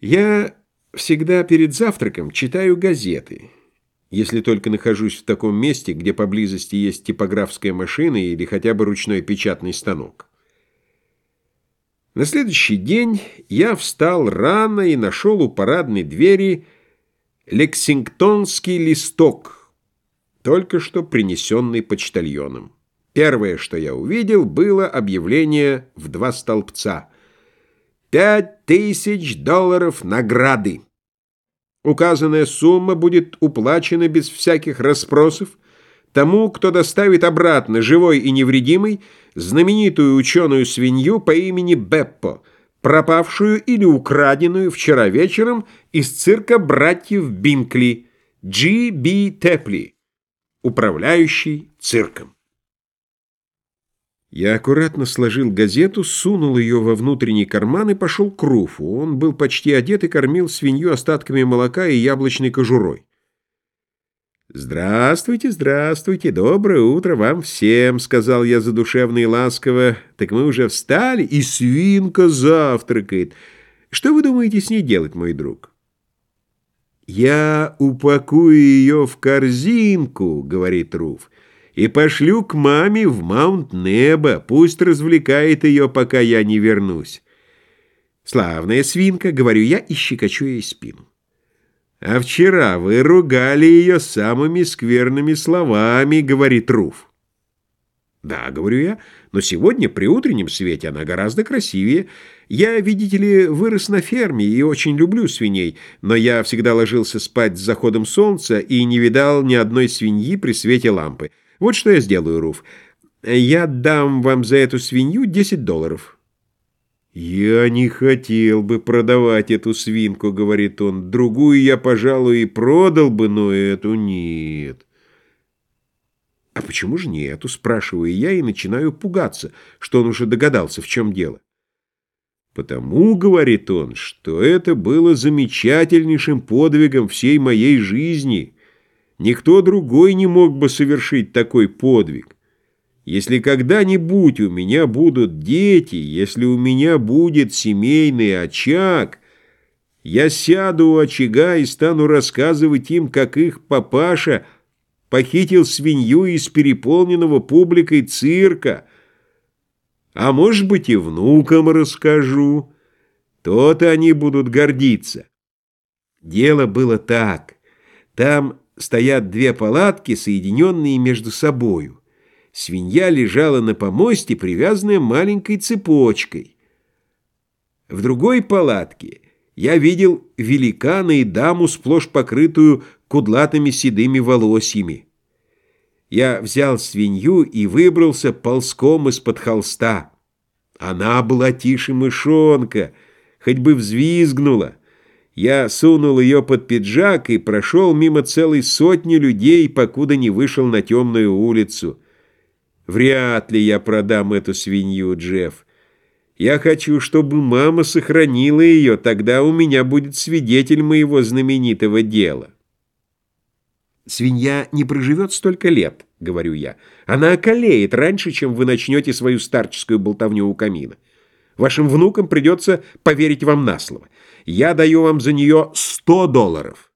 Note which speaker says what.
Speaker 1: Я всегда перед завтраком читаю газеты, если только нахожусь в таком месте, где поблизости есть типографская машина или хотя бы ручной печатный станок. На следующий день я встал рано и нашел у парадной двери лексингтонский листок, только что принесенный почтальоном. Первое, что я увидел, было объявление в два столбца — Пять тысяч долларов награды. Указанная сумма будет уплачена без всяких расспросов тому, кто доставит обратно, живой и невредимый, знаменитую ученую свинью по имени Беппо, пропавшую или украденную вчера вечером из цирка братьев Бинкли, Джи Би Тепли, управляющий цирком. Я аккуратно сложил газету, сунул ее во внутренний карман и пошел к Руфу. Он был почти одет и кормил свинью остатками молока и яблочной кожурой. «Здравствуйте, здравствуйте, доброе утро вам всем», — сказал я задушевно и ласково. «Так мы уже встали, и свинка завтракает. Что вы думаете с ней делать, мой друг?» «Я упакую ее в корзинку», — говорит Руф и пошлю к маме в Маунт-Небо, пусть развлекает ее, пока я не вернусь. Славная свинка, говорю я и щекочу ей спину. А вчера вы ругали ее самыми скверными словами, говорит Руф. Да, говорю я, но сегодня при утреннем свете она гораздо красивее. Я, видите ли, вырос на ферме и очень люблю свиней, но я всегда ложился спать с заходом солнца и не видал ни одной свиньи при свете лампы. Вот что я сделаю, Руф. Я дам вам за эту свинью 10 долларов. «Я не хотел бы продавать эту свинку», — говорит он. «Другую я, пожалуй, и продал бы, но эту нет». «А почему же не эту?» — спрашиваю я и начинаю пугаться, что он уже догадался, в чем дело. «Потому, — говорит он, — что это было замечательнейшим подвигом всей моей жизни». Никто другой не мог бы совершить такой подвиг. Если когда-нибудь у меня будут дети, если у меня будет семейный очаг, я сяду у очага и стану рассказывать им, как их папаша похитил свинью из переполненного публикой цирка. А может быть и внукам расскажу. То-то они будут гордиться. Дело было так. Там стоят две палатки, соединенные между собою. Свинья лежала на помосте, привязанная маленькой цепочкой. В другой палатке я видел великана и даму, сплошь покрытую кудлатыми седыми волосьями. Я взял свинью и выбрался ползком из-под холста. Она была тише мышонка, хоть бы взвизгнула. Я сунул ее под пиджак и прошел мимо целой сотни людей, покуда не вышел на темную улицу. Вряд ли я продам эту свинью, Джефф. Я хочу, чтобы мама сохранила ее, тогда у меня будет свидетель моего знаменитого дела. «Свинья не проживет столько лет», — говорю я. «Она околеет раньше, чем вы начнете свою старческую болтовню у камина. Вашим внукам придется поверить вам на слово. Я даю вам за нее 100 долларов.